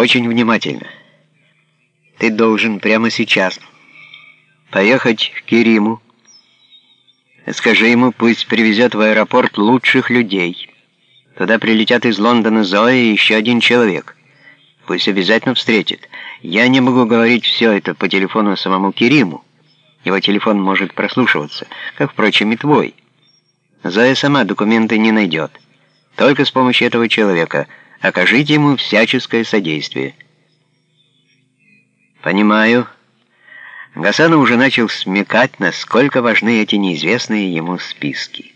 Очень внимательно. Ты должен прямо сейчас поехать к Кериму. Скажи ему, пусть привезет в аэропорт лучших людей. Туда прилетят из Лондона Зоя и еще один человек. Пусть обязательно встретит. Я не могу говорить все это по телефону самому Кериму. Его телефон может прослушиваться, как, впрочем, и твой. Зоя сама документы не найдет. Только с помощью этого человека окажите ему всяческое содействие. Понимаю. Гасанов уже начал смекать, насколько важны эти неизвестные ему списки.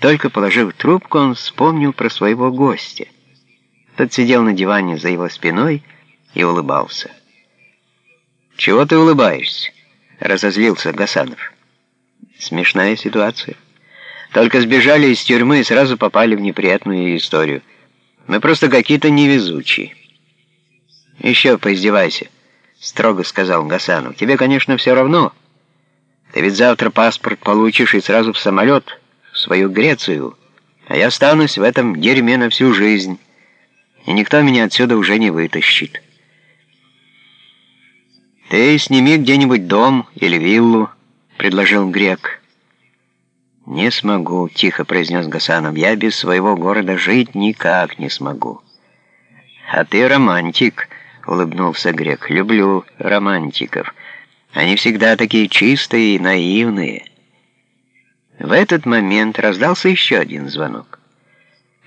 Только положив трубку, он вспомнил про своего гостя. Тот сидел на диване за его спиной и улыбался. «Чего ты улыбаешься?» — разозлился Гасанов. «Смешная ситуация. Только сбежали из тюрьмы и сразу попали в неприятную историю. Мы просто какие-то невезучие». «Еще поиздевайся», — строго сказал Гасанов. «Тебе, конечно, все равно. Ты ведь завтра паспорт получишь и сразу в самолет» в свою Грецию, а я останусь в этом дерьме на всю жизнь, и никто меня отсюда уже не вытащит. «Ты сними где-нибудь дом или виллу», — предложил Грек. «Не смогу», — тихо произнес Гасанов. «Я без своего города жить никак не смогу». «А ты романтик», — улыбнулся Грек. «Люблю романтиков. Они всегда такие чистые и наивные». В этот момент раздался еще один звонок.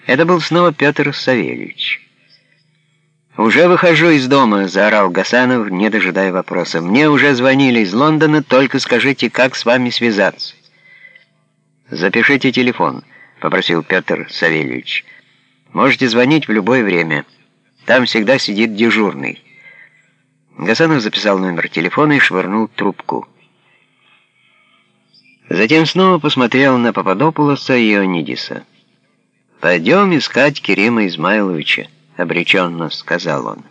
Это был снова Петр Савельевич. «Уже выхожу из дома», — заорал Гасанов, не дожидая вопроса. «Мне уже звонили из Лондона, только скажите, как с вами связаться». «Запишите телефон», — попросил Петр Савельевич. «Можете звонить в любое время. Там всегда сидит дежурный». Гасанов записал номер телефона и швырнул трубку. Затем снова посмотрел на Пападопулоса и Ионидиса. «Пойдем искать Керима Измайловича», — обреченно сказал он.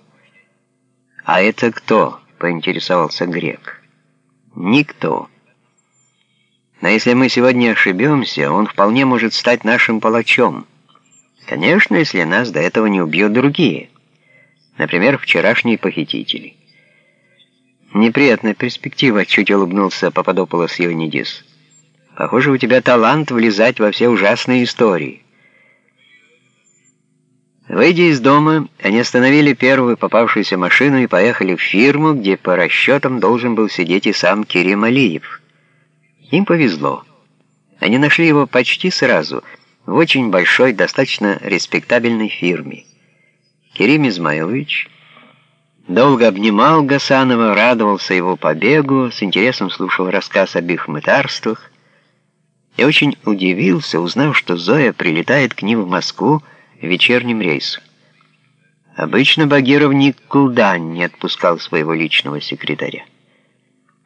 «А это кто?» — поинтересовался Грек. «Никто. Но если мы сегодня ошибемся, он вполне может стать нашим палачом. Конечно, если нас до этого не убьют другие. Например, вчерашние похитители». «Неприятная перспектива», — чуть улыбнулся Пападополос Ионидис. Похоже, у тебя талант влезать во все ужасные истории. Выйдя из дома, они остановили первую попавшуюся машину и поехали в фирму, где по расчетам должен был сидеть и сам Кирим Алиев. Им повезло. Они нашли его почти сразу, в очень большой, достаточно респектабельной фирме. Кирим Измайлович долго обнимал Гасанова, радовался его побегу, с интересом слушал рассказ об их мытарствах, я очень удивился, узнав, что Зоя прилетает к ним в Москву вечерним рейсом. Обычно Багиров никуда не отпускал своего личного секретаря.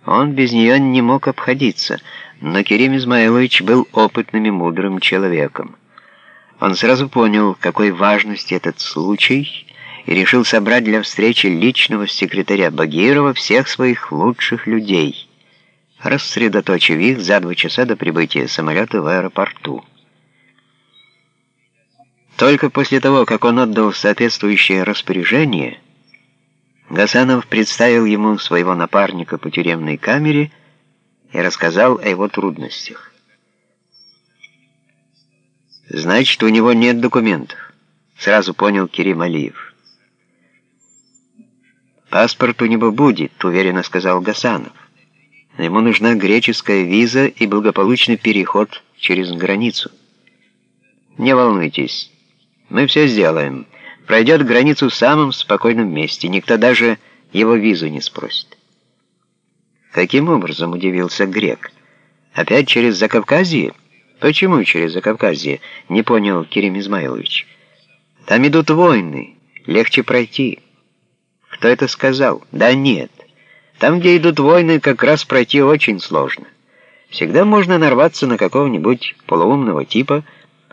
Он без нее не мог обходиться, но Керим Измайлович был опытным и мудрым человеком. Он сразу понял, какой важности этот случай, и решил собрать для встречи личного секретаря Багирова всех своих лучших людей — рассредоточив их за два часа до прибытия самолета в аэропорту. Только после того, как он отдал соответствующее распоряжение, Гасанов представил ему своего напарника по тюремной камере и рассказал о его трудностях. «Значит, у него нет документов», — сразу понял Кирим Алиев. «Паспорт у него будет», — уверенно сказал Гасанов. Ему нужна греческая виза и благополучный переход через границу. Не волнуйтесь, мы все сделаем. Пройдет границу в самом спокойном месте, никто даже его визу не спросит. Каким образом удивился грек? Опять через Закавказье? Почему через Закавказье? Не понял Кирим Измайлович. Там идут войны, легче пройти. Кто это сказал? Да нет. Там, где идут войны, как раз пройти очень сложно. Всегда можно нарваться на какого-нибудь полуумного типа,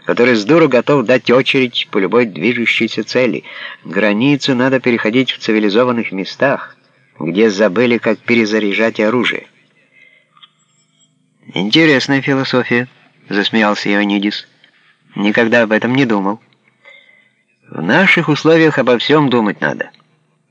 который с дуру готов дать очередь по любой движущейся цели. Границу надо переходить в цивилизованных местах, где забыли, как перезаряжать оружие. «Интересная философия», — засмеялся Ионидис. «Никогда об этом не думал». В наших условиях обо всем думать надо.